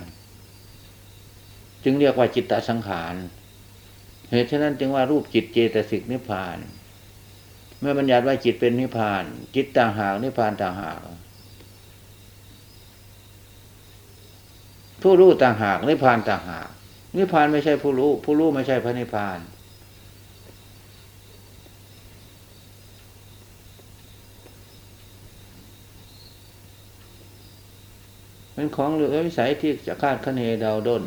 จึงเรียกว่าจิตตสังขาร เหตุฉะนั้นจึงว่ารูปจิตเจตสิกนิพพาน เมื่อบัญญัติว่าจิตเป็นนิพพาน จิตต่างหากนิพพานต่างหาก ผู้รู้ต่างหากนิพพานต่างหากนิพพานไม่ใช่ผู้รู้ ผู้รู้ไม่ใช่พระนิพพาน เป็นของเหลือวิสัยที่จะคาดคะเนเดาด้น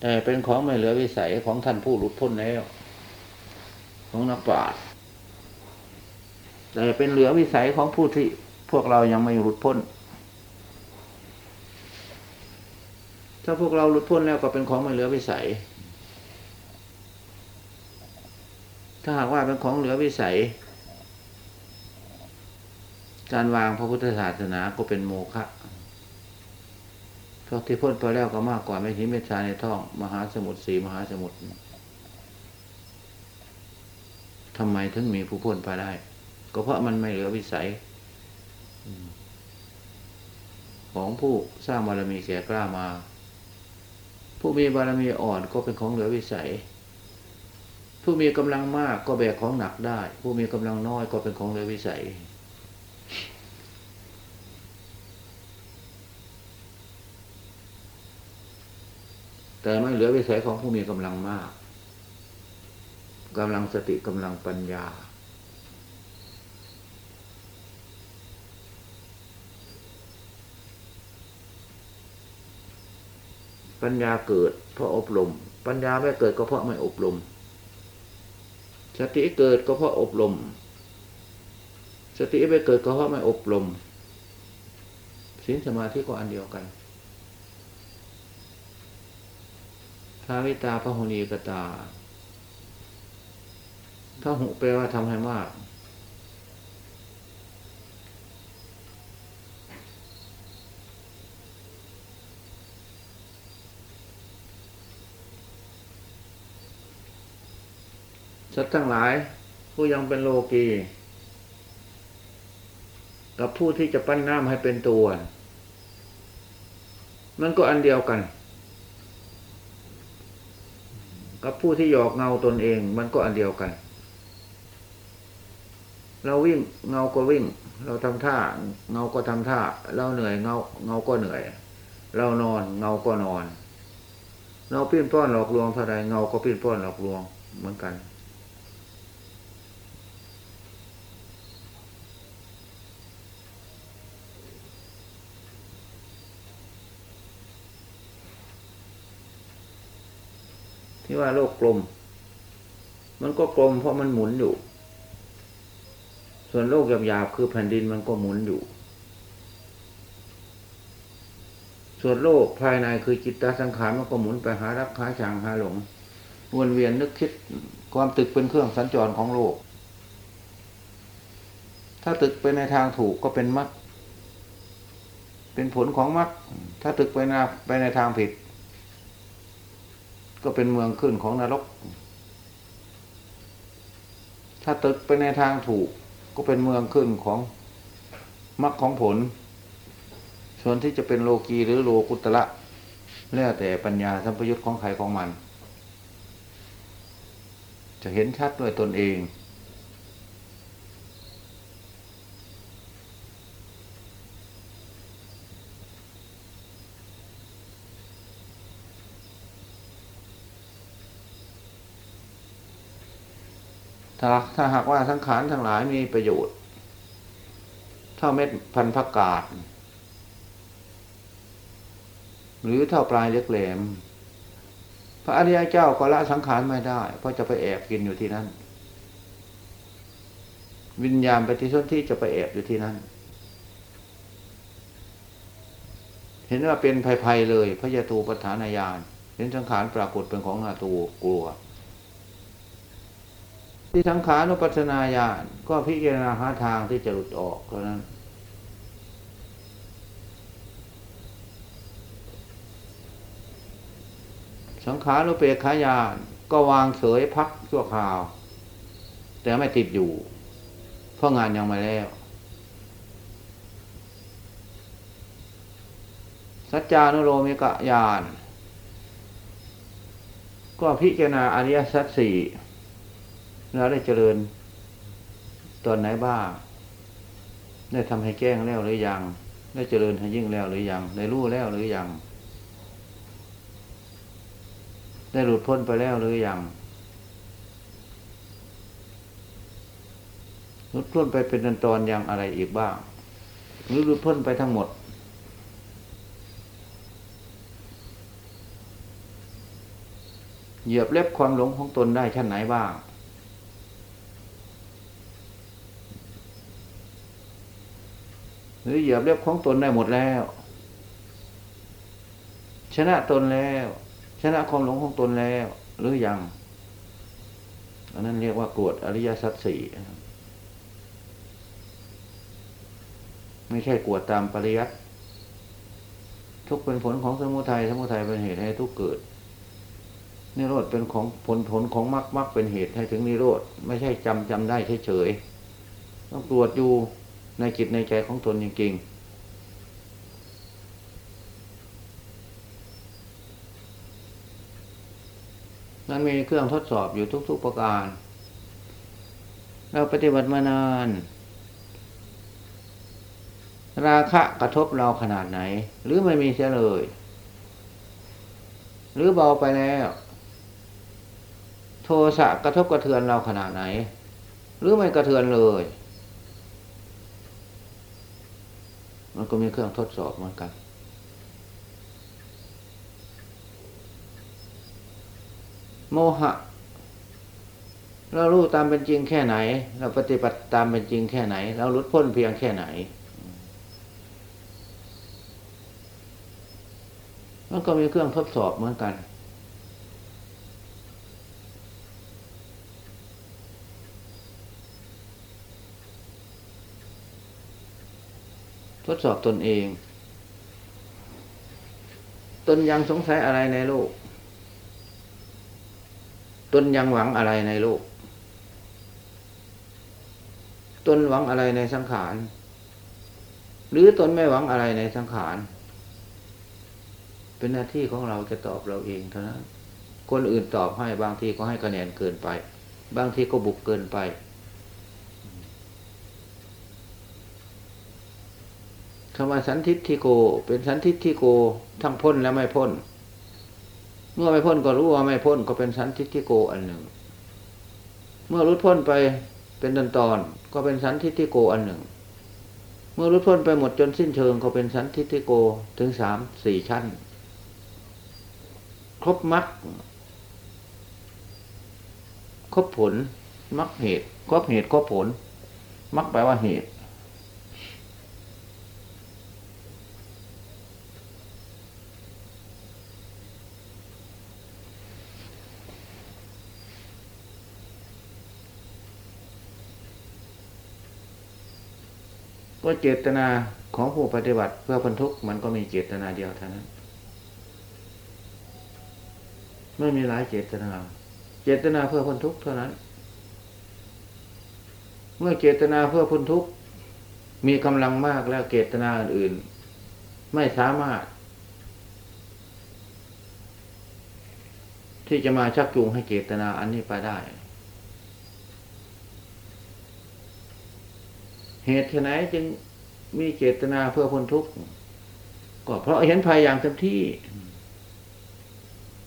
แต่เป็นของไม่เหลือวิสัยของท่านผู้หลุดพ้นแล้ว ของนักปราชญ์แต่เป็นเหลือวิสัยของผู้ที่พวกเรายังไม่หลุดพ้น ถ้าพวกเราหลุดพ้นแล้วก็เป็นของไม่เหลือวิสัย ถ้าหากว่าเป็นของเหลือวิสัย การวางพระพุทธศาสนาก็เป็นโมฆะพราะที่พ้นไปแล้วก็มากกว่าไม่หินเมชาในท้อง มหาสมุทรสีมหาสมุทรทำไมถึงมีผู้พ้นไปได้ ก็เพราะมันไม่เหลือวิสัย ของผู้สร้างบารมีแก่กล้ามา ผู้มีบารมีอ่อนก็เป็นของเหลือวิสัย ผู้มีกำลังมากก็แบกของหนักได้ ผู้มีกำลังน้อยก็เป็นของเหลือวิสัย แต่ไม่เหลือวิสัยของผู้มีกำลังมากกำลังสติกำลังปัญญา ปัญญาเกิดเพราะอบรม ปัญญาไม่เกิดก็เพราะไม่อบรม สติเกิดก็เพราะอบรม สติไม่เกิดก็เพราะไม่อบรมศีลสมาธิก็อันเดียวกันพระวิตาพระหุนีกตาถ้าหุแปลว่าทำให้มาก สัตว์ทั้งหลาย ผู้ยังเป็นโลกีกับผู้ที่จะปั้นน้ำให้เป็นตัว มันก็อันเดียวกัน กับผู้ที่หยอกเงาตนเอง มันก็อันเดียวกัน เราวิ่งเงาก็วิ่ง เราทำท่า เงาก็ทำท่า เราเหนื่อยเงา เงาก็เหนื่อย เรานอน เงาก็นอน เราปิ้นป้อนหลอกลวงเท่าไรเงาก็ปิ้นป้อนหลอกลวงเหมือนกัน ว่าโลกกลม มันก็กลมเพราะมันหมุนอยู่ ส่วนโลกหยาบๆคือแผ่นดินมันก็หมุนอยู่ ส่วนโลกภายในคือจิตตสังขารมันก็หมุนไปหารักหาชังหาหลงวนเวียนนึกคิดความตึกเป็นเครื่องสัญจรของโลก ถ้าตึกไปในทางถูกก็เป็นมรรคเป็นผลของมรรคถ้าตึกไปในไปในทางผิด ก็เป็นเมืองขึ้นของนรก ถ้าตึกไปในทางถูก ก็เป็นเมืองขึ้นของมรรคของผล ส่วนที่จะเป็นโลกีหรือโลกุตระแล้วแต่ปัญญาสัมปยุตของใครของมัน จะเห็นชัดด้วยตนเอง ถ้าถ้าหากว่าสังขารทั้งหลายมีประโยชน์ เท่าเม็ดพันธุ์ผักกาดหรือเท่าปลายเล็กแหลม พระอริยเจ้าก็ละสังขารไม่ได้ เพราะจะไปแอบกินอยู่ที่นั่น วิญญาณปฏิสนธิจะไปแอบอยู่ที่นั่น เห็นว่าเป็นภัยๆเลย พระยาตูปฐานญาณเห็นสังขารปรากฏเป็นของนาตูกลัว ที่สังขานุปัสนาญาณก็พิจารณาหาทางที่จะหลุดออกเท่านั้นสังขานุเปกขายานก็วางเฉยพักชั่วคราว แต่ไม่ติดอยู่ เพราะงานยังไม่แล้ว สัจจานุโลมิกญาณก็พิจารณาอริยสัจสี่ เราได้เจริญ ตอนไหนบ้างได้ทำให้แจ้งแล้วหรือยัง ได้เจริญให้ยิ่งแล้วหรือยัง ได้รู้แล้วหรือยัง ได้หลุดพ้นไปแล้วหรือยังหลุดพ้นไปเป็นตอนๆยังอะไรอีกบ้าง หรือหลุดพ้นไปทั้งหมด เหยียบเล็บความหลงของตนได้ชั้นไหนบ้าง หรือเหยียบเล็บของตนได้หมดแล้ว ชนะตนแล้ว ชนะความหลงของตนแล้ว หรือยังอันนั้นเรียกว่ากรวดอริยสัจสี่ไม่ใช่กวดตามปริยัติทุกเป็นผลของสมุทัยสมุทัยเป็นเหตุให้ทุกเกิดนิโรธเป็นของผลผลของมรรคมรรคเป็นเหตุให้ถึงนิโรธไม่ใช่จำจำได้เฉยๆต้องตรวจอยู่ ในจิตในใจของตนจริงๆนั้นมีเครื่องทดสอบอยู่ทุก ๆประการ เราปฏิบัติมานาน ราคะกระทบเราขนาดไหน หรือไม่มีเสียเลย หรือเบาไปแล้ว โทสะกระทบกระเทือนเราขนาดไหน หรือไม่กระเทือนเลย มันก็มีเครื่องทดสอบเหมือนกัน โมหะ เรารู้ตามเป็นจริงแค่ไหน เราปฏิบัติตามเป็นจริงแค่ไหน เราหลุดพ้นเพียงแค่ไหน มันก็มีเครื่องทดสอบเหมือนกัน ดสอบตนเอง ตนยังสงสัยอะไรในโลก ตนยังหวังอะไรในโลก ตนหวังอะไรในสังขาร หรือตนไม่หวังอะไรในสังขาร เป็นหน้าที่ของเราจะตอบเราเองเท่านั้น คนอื่นตอบให้บางทีก็ให้คะแนนเกินไป บางทีก็บุกเกินไป คำว่าสันทิฏฐิโก เป็นสันทิฏฐิโก ทั้งพ้นและไม่พ้น เมื่อไม่พ้นก็รู้ว่าไม่พ้นก็เป็นสันทิฏฐิโกอันหนึ่ง เมื่อรุดพ้นไปเป็นตอนตอนๆก็เป็นสันทิฏฐิโกอันหนึ่ง เมื่อรุดพ้นไปหมดจนสิ้นเชิงก็เป็นสันทิฏฐิโกถึงสามสี่ชั้น ครบมรรคครบผลมรรคเหตุครบเหตุครบผลมรรคแปลว่าเหตุ ก็เจตนาของผู้ปฏิบัติเพื่อพ้นทุกข์มันก็มีเจตนาเดียวเท่านั้น ไม่มีหลายเจตนา เจตนาเพื่อพ้นทุกข์เท่านั้น เมื่อเจตนาเพื่อพ้นทุกข์มีกำลังมากแล้วเจตนาอื่นๆไม่สามารถ ที่จะมาชักจูงให้เจตนาอันนี้ไปได้ เหตุไหนจึงมีเจตนาเพื่อพ้นทุกข์ก็เพราะเห็นภัยอย่างเต็มที่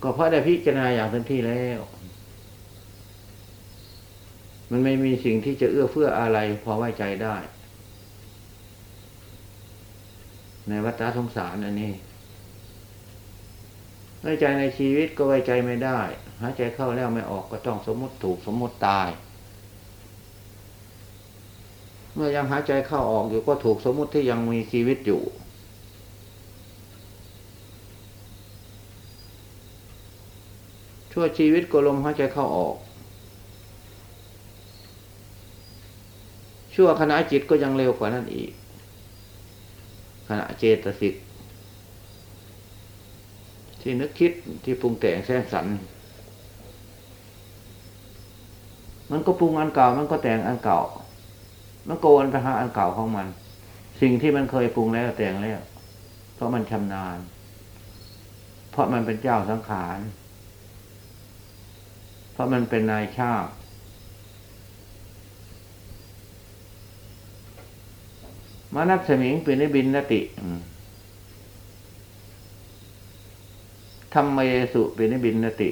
ก็เพราะได้พิจารณาอย่างเต็มที่แล้ว มันไม่มีสิ่งที่จะเอื้อเฟื้ออะไรพอไว้ใจได้ ในวัฏสงสารอันนี้ไว้ใจในชีวิตก็ไว้ใจไม่ได้หายใจเข้าแล้วไม่ออกก็ต้องสมมติถูกสมมติตาย เมื่อยังหายใจเข้าออกอยู่ก็ถูกสมมุติที่ยังมีชีวิตอยู่ ชั่วชีวิตก็ลมหายใจเข้าออก ชั่วขณะจิตก็ยังเร็วกว่านั้นอีก ขณะเจตสิกที่นึกคิดที่ปรุงแต่งแสร้สรรค์มันก็ปรุงอันเก่า มันก็แต่งอันเก่า มันโกนไปหาอันเก่าของมัน สิ่งที่มันเคยปรุงแล้วแต่งแล้ว เพราะมันชำนาญ เพราะมันเป็นเจ้าสังขาร เพราะมันเป็นนายช่างมานับสมิงป็นนิบินนติธรรมเยสุป็นนิบินนติ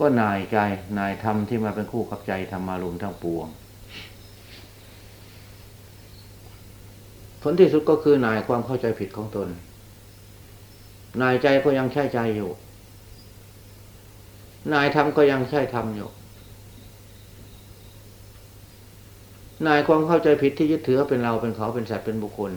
ก็นายใจนายธรรมที่มาเป็นคู่กับใจธรรมารุมทั้งปวง ผลที่สุดก็คือนายความเข้าใจผิดของตน นายใจก็ยังใช่ใจอยู่ นายธรรมก็ยังใช่ธรรมอยู่ นายความเข้าใจผิดที่ยึดถือเป็นเราเป็นเขาเป็นสัตว์เป็นบุคคล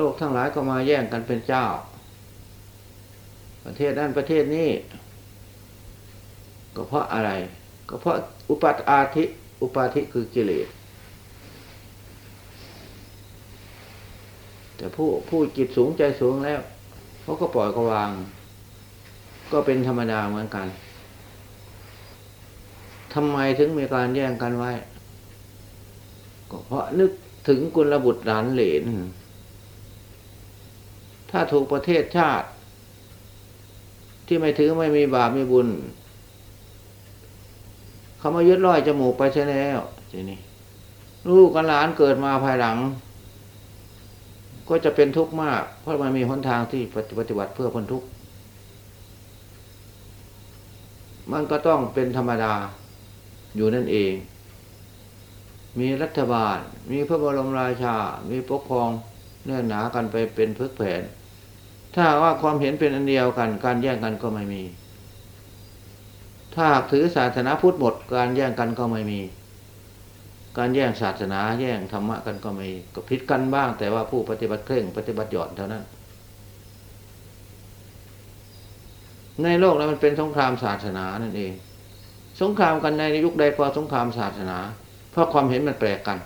โลกทั้งหลายก็มาแย่งกันเป็นเจ้า ประเทศนั้นประเทศนี้ ก็เพราะอะไร ก็เพราะอุปัตอาธิอุปาธิคือกิเลสแต่ผู้ผู้จิตสูงใจสูงแล้วเขาก็ปล่อยก็วาง ก็เป็นธรรมดาเหมือนกันทำไมถึงมีการแย่งกันไว้ ก็เพราะนึกถึงกุลบุตรหลานเหลน ถ้าถูกประเทศชาติ ที่ไม่ถือไม่มีบาปมีบุญ เขามายึดร้อยจมูกไปใช่แล้วทีนี้ลูกกับหลานเกิดมาภายหลัง ก็จะเป็นทุกข์มาก เพราะมันมีหนทางที่ปฏิบัติเพื่อพ้นทุกข์มันก็ต้องเป็นธรรมดาอยู่นั่นเอง มีรัฐบาล มีพระบรมราชา มีปกครองเนื่อหนากันไปเป็นพึกแผ่น ถ้าว่าความเห็นเป็นอันเดียวกัน การแย่งกันก็ไม่มี ถ้าหากถือศาสนาพุทธหมด การแย่งกันก็ไม่มี การแย่งศาสนาแย่งธรรมะกันก็ไม่ก็ผิดกันบ้าง แต่ว่าผู้ปฏิบัติเคร่งปฏิบัติหย่อนเท่านั้น ในโลกนั้นมันเป็นสงครามศาสนานั่นเอง สงครามกันในยุคใดก็สงครามศาสนา เพราะความเห็นมันแปลกกัน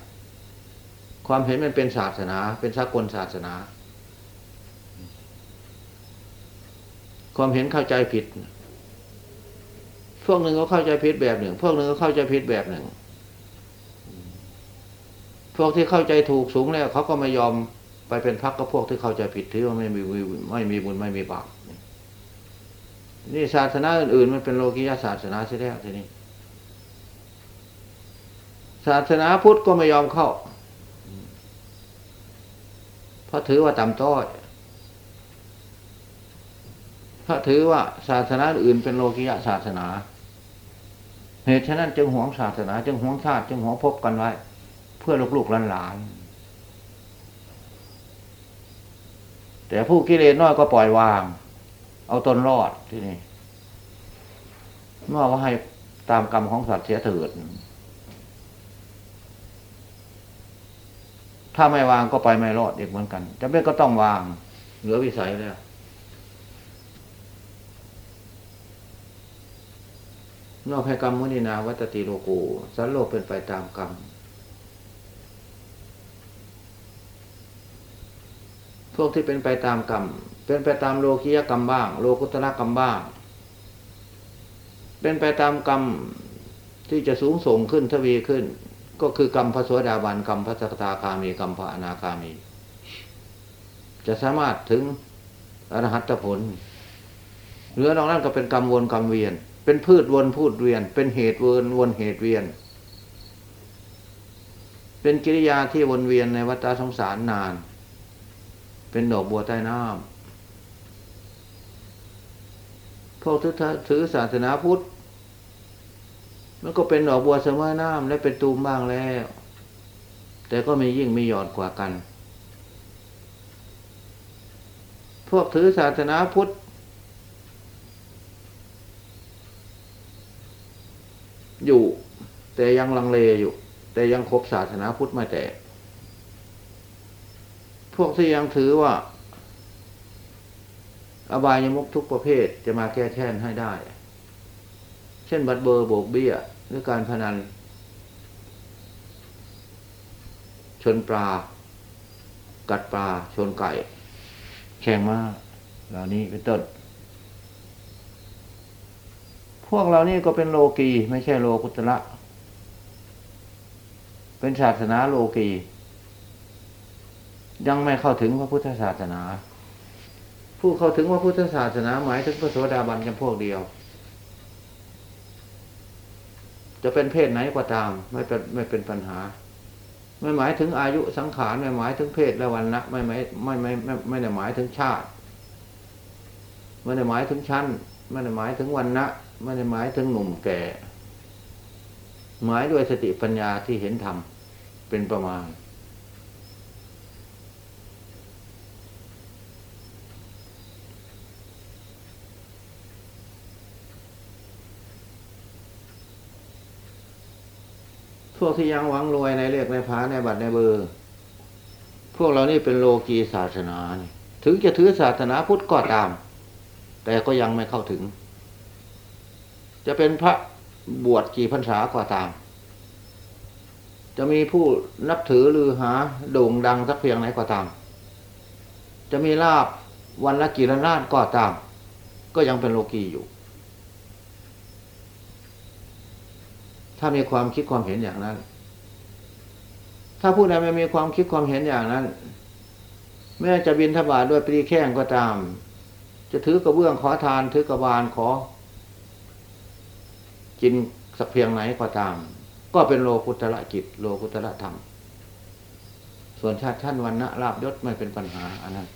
ความเห็นมันเป็นศาสนา เป็นสากลศาสนา ความเห็นเข้าใจผิด พวกหนึ่งก็เข้าใจผิดแบบหนึ่ง พวกหนึ่งก็เข้าใจผิดแบบหนึ่ง พวกที่เข้าใจถูกสูงแล้วเขาก็ไม่ยอมไปเป็นพักกับพวกที่เข้าใจผิดถือว่าไม่มีไม่มีบุญไม่มีบาปนี่ศาสนาอื่นๆมันเป็นโลกียศาสนาใช่แล้วทีนี้ศาสนาพุทธก็ไม่ยอมเข้า เพราะถือว่าต่ำต้อย เพราะถือว่าศาสนาอื่นเป็นโลกิยะศาสนา เหตุฉะนั้นจึงหวงศาสนา จึงหวงชาติจึงหวงพบกันไว้ เพื่อลูกๆหลานๆแต่ผู้กิเลสน้อยก็ปล่อยวาง เอาตนรอดที่นี่เมื่อว่าให้ตามกรรมของสัตว์เสียเถิดถ้าไม่วางก็ไปไม่รอดอีกเหมือนกันจำเป็นก็ต้องวาง เหลือวิสัยแล้ว นอกให้กรรมมุนินาวัตติโลโกสันโลกเป็นไปตามกรรมพวกที่เป็นไปตามกรรม เป็นไปตามโลกียกรรมบ้าง โลกุตระกรรมบ้าง เป็นไปตามกรรมที่จะสูงส่งขึ้นทวีขึ้น ก็คือกรรมพระโสดาบันกรรมพระสกทาคามีกรรมพระอนาคามี จะสามารถถึงอรหัตผลเหลือนอกนั้นก็เป็นกรรมวนกรรมเวียน เป็นพืชวนพูดเวียน เป็นเหตุวนวนเหตุเวียน เป็นกิริยาที่วนเวียนในวัฏสงสารนาน เป็นดอกบัวใต้น้ำพวกทศถือศาสนาพุทธมันก็เป็นดอกบัวเสมอน้ำและเป็นตูมบ้างแล้ว แต่ก็มียิ่งมีหยอดกว่ากัน พวกถือศาสนาพุทธ อยู่ แต่ยังลังเลอยู่ แต่ยังคบศาสนาพุทธไม่แตกพวกที่ยังถือว่า อบายมุกทุกประเภทจะมาแก้แค้นให้ได้ เช่นบัตรเบอร์โบกเบี้ยหรือการพนัน ชนปลา กัดปลา ชนไก่ แข่งมาเหล่านี้เป็นต้น วกเรานี่ก็เป็นโลกีไม่ใช่โลกุตระเป็นศาสนาโลกี ยังไม่เข้าถึงพระพุทธศาสนา ผู้เข้าถึงพระพุทธศาสนาหมายถึงพระโสดาบันจำพวกเดียว จะเป็นเพศไหนก็ตาม ไม่เป็นไม่เป็นปัญหา ไม่หมายถึงอายุสังขารไม่หมายถึงเพศและวันนะไม่ไม่ไม่ไม่ไม่ไม่ได้หมายถึงชาติไม่ได้หมายถึงชั้นไม่ได้หมายถึงวันนะ ไม่ได้หมายถึงหนุ่มแก่ หมายด้วยสติปัญญาที่เห็นธรรมเป็นประมาณ พวกที่ยังหวังรวยในเลขในพาในบัตรในเบอร์ พวกเรานี่เป็นโลกีศาสนา ถึงจะถือศาสนาพุทธก็ตาม แต่ก็ยังไม่เข้าถึง จะเป็นพระบวชกี่พรรษาก็ตาม จะมีผู้นับถือหรือหาโด่งดังสักเพียงไหนก็ตาม จะมีลาบวันละกี่ล้านานก็ตาม ก็ยังเป็นโลกีอยู่ ถ้ามีความคิดความเห็นอย่างนั้น ถ้าผู้ใดไม่มีความคิดความเห็นอย่างนั้นแม้จะบินทบาทด้วยปรีแข้งก็ตาม จะถือกระเบื้องขอทานถือกระบาลขอ กินสักเพียงไหนก็ตาม ก็เป็นโลกุตระจิต โลกุตระธรรม ส่วนชาติชั้นวันนะลาบยศไม่เป็นปัญหาอันนั้น